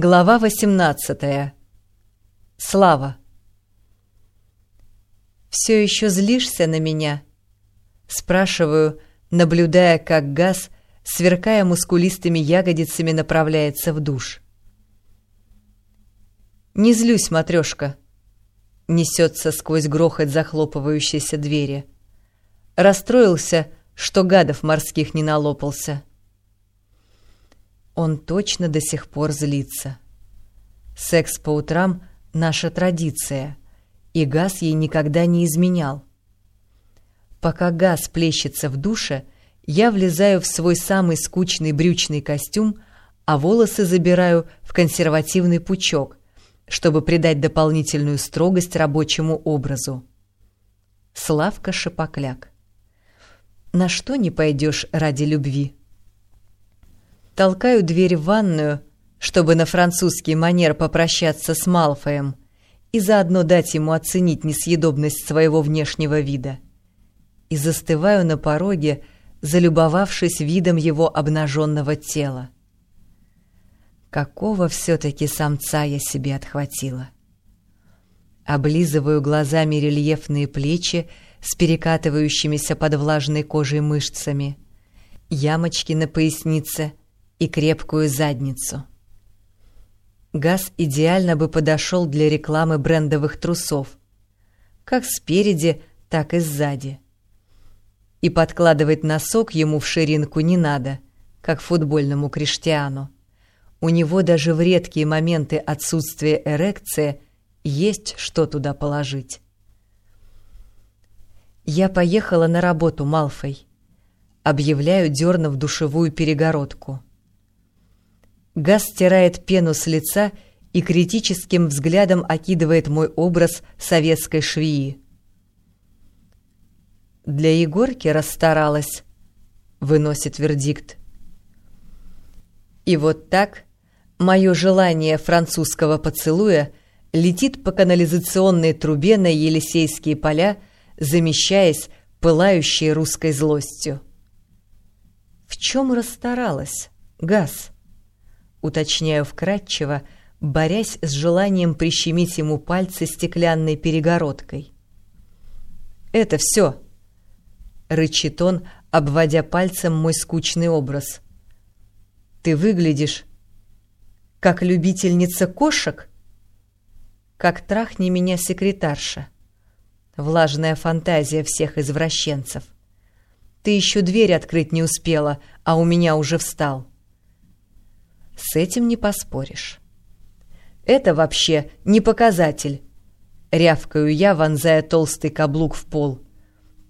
Глава 18. Слава. «Все еще злишься на меня?» Спрашиваю, наблюдая, как газ, сверкая мускулистыми ягодицами, направляется в душ. «Не злюсь, матрешка», — несется сквозь грохот захлопывающейся двери. Расстроился, что гадов морских не налопался. Он точно до сих пор злится. Секс по утрам — наша традиция, и Газ ей никогда не изменял. Пока Газ плещется в душе, я влезаю в свой самый скучный брючный костюм, а волосы забираю в консервативный пучок, чтобы придать дополнительную строгость рабочему образу. Славка Шапокляк. На что не пойдешь ради любви? Толкаю дверь в ванную, чтобы на французский манер попрощаться с Малфоем и заодно дать ему оценить несъедобность своего внешнего вида. И застываю на пороге, залюбовавшись видом его обнаженного тела. Какого все-таки самца я себе отхватила? Облизываю глазами рельефные плечи с перекатывающимися под влажной кожей мышцами, ямочки на пояснице — и крепкую задницу. Газ идеально бы подошел для рекламы брендовых трусов, как спереди, так и сзади. И подкладывать носок ему в ширинку не надо, как футбольному Криштиану. У него даже в редкие моменты отсутствия эрекции есть что туда положить. «Я поехала на работу, Малфой», — объявляю, дернув душевую перегородку. Газ стирает пену с лица и критическим взглядом окидывает мой образ советской швеи. «Для Егорки расстаралась», — выносит вердикт. И вот так мое желание французского поцелуя летит по канализационной трубе на Елисейские поля, замещаясь пылающей русской злостью. В чем расстаралась, Газ? Уточняю вкратчиво, борясь с желанием прищемить ему пальцы стеклянной перегородкой. «Это все!» — рычит он, обводя пальцем мой скучный образ. «Ты выглядишь как любительница кошек?» «Как трахни меня секретарша!» Влажная фантазия всех извращенцев. «Ты еще дверь открыть не успела, а у меня уже встал!» С этим не поспоришь. Это вообще не показатель. Рявкаю я, вонзая толстый каблук в пол.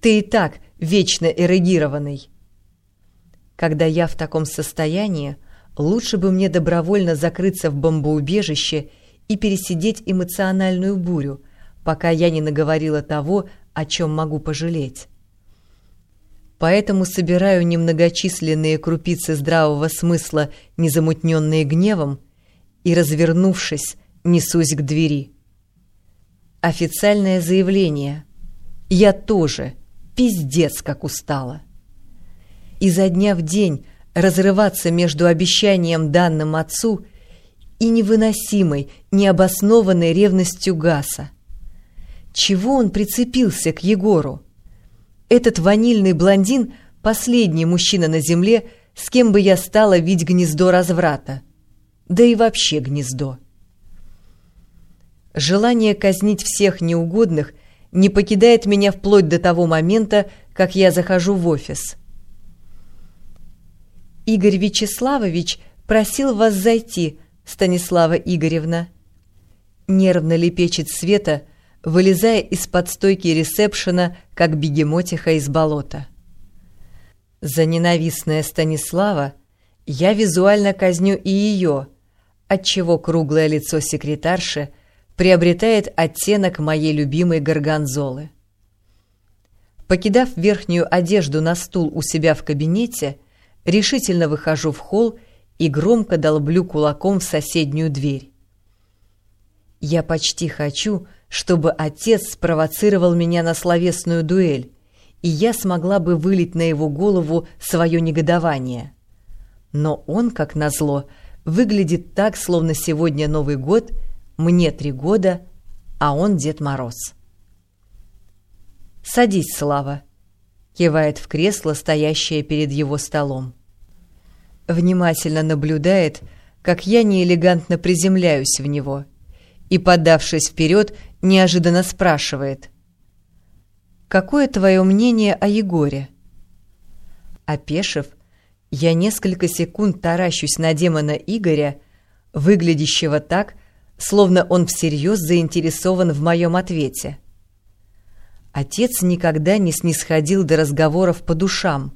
Ты и так вечно эрегированный. Когда я в таком состоянии, лучше бы мне добровольно закрыться в бомбоубежище и пересидеть эмоциональную бурю, пока я не наговорила того, о чем могу пожалеть поэтому собираю немногочисленные крупицы здравого смысла, незамутненные гневом, и, развернувшись, несусь к двери. Официальное заявление. Я тоже пиздец как устала. Изо дня в день разрываться между обещанием данным отцу и невыносимой, необоснованной ревностью Гаса. Чего он прицепился к Егору? Этот ванильный блондин — последний мужчина на земле, с кем бы я стала видеть гнездо разврата. Да и вообще гнездо. Желание казнить всех неугодных не покидает меня вплоть до того момента, как я захожу в офис. «Игорь Вячеславович просил вас зайти, Станислава Игоревна». Нервно лепечет Света — вылезая из-под стойки ресепшена, как бегемотиха из болота. За ненавистное Станислава я визуально казню и ее, отчего круглое лицо секретарши приобретает оттенок моей любимой горгонзолы. Покидав верхнюю одежду на стул у себя в кабинете, решительно выхожу в холл и громко долблю кулаком в соседнюю дверь. Я почти хочу, чтобы отец спровоцировал меня на словесную дуэль, и я смогла бы вылить на его голову свое негодование. Но он, как назло, выглядит так, словно сегодня Новый год, мне три года, а он Дед Мороз. «Садись, Слава», — кивает в кресло, стоящее перед его столом. Внимательно наблюдает, как я неэлегантно приземляюсь в него, и, подавшись вперед, неожиданно спрашивает. «Какое твое мнение о Егоре?» Опешив, я несколько секунд таращусь на демона Игоря, выглядящего так, словно он всерьез заинтересован в моем ответе. Отец никогда не снисходил до разговоров по душам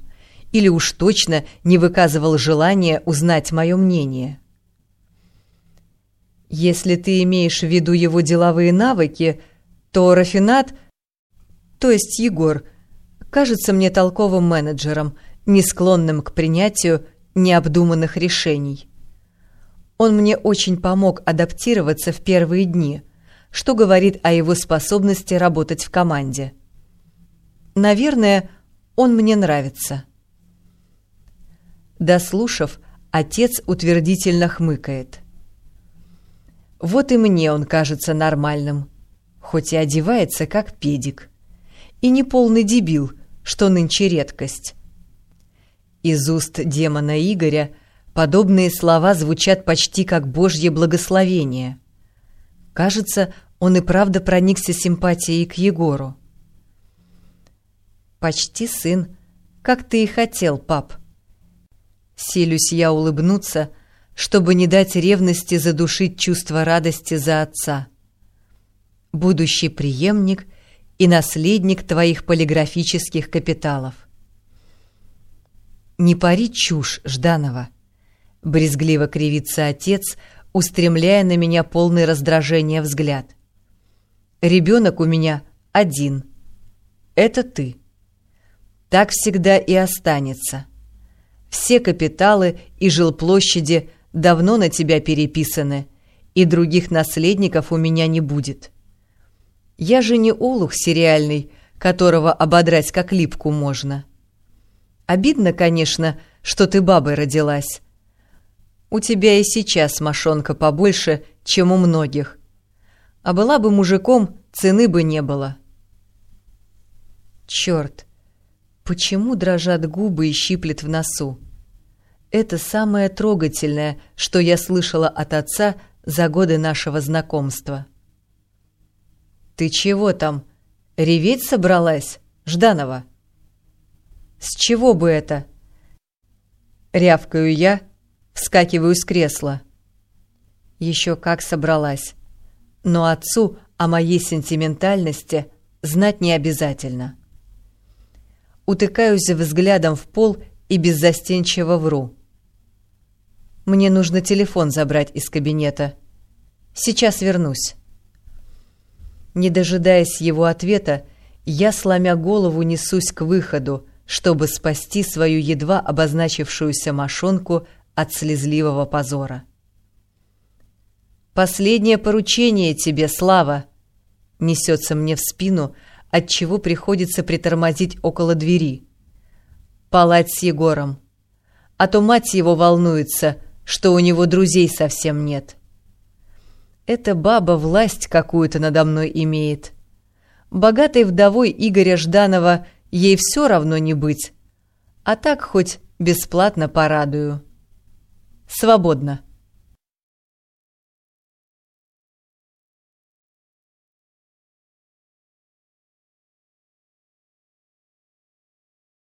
или уж точно не выказывал желания узнать мое мнение. Если ты имеешь в виду его деловые навыки, то Рафинат, то есть Егор, кажется мне толковым менеджером — не склонным к принятию необдуманных решений. Он мне очень помог адаптироваться в первые дни, что говорит о его способности работать в команде. Наверное, он мне нравится. Дослушав, отец утвердительно хмыкает. Вот и мне он кажется нормальным, хоть и одевается как педик. И не полный дебил, что нынче редкость. Из уст демона Игоря подобные слова звучат почти как божье благословение. Кажется, он и правда проникся симпатией к Егору. «Почти сын, как ты и хотел, пап». Селюсь я улыбнуться, чтобы не дать ревности задушить чувство радости за отца. Будущий преемник и наследник твоих полиграфических капиталов. «Не пари чушь, Жданова!» Брезгливо кривится отец, устремляя на меня полный раздражения взгляд. «Ребенок у меня один. Это ты. Так всегда и останется. Все капиталы и жилплощади давно на тебя переписаны, и других наследников у меня не будет. Я же не олух сериальный, которого ободрать как липку можно». Обидно, конечно, что ты бабой родилась. У тебя и сейчас мошонка побольше, чем у многих. А была бы мужиком, цены бы не было. Черт, почему дрожат губы и щиплет в носу? Это самое трогательное, что я слышала от отца за годы нашего знакомства. «Ты чего там? Реветь собралась, Жданова?» С чего бы это? Рявкаю я, вскакиваю с кресла. Еще как собралась. Но отцу о моей сентиментальности знать не обязательно. Утыкаюсь взглядом в пол и беззастенчиво вру. Мне нужно телефон забрать из кабинета. Сейчас вернусь. Не дожидаясь его ответа, я, сломя голову, несусь к выходу, чтобы спасти свою едва обозначившуюся мошонку от слезливого позора. «Последнее поручение тебе, Слава!» Несется мне в спину, от чего приходится притормозить около двери. Палать с Егором. А то мать его волнуется, что у него друзей совсем нет. Эта баба власть какую-то надо мной имеет. Богатой вдовой Игоря Жданова ей все равно не быть. А так хоть бесплатно порадую. Свободно.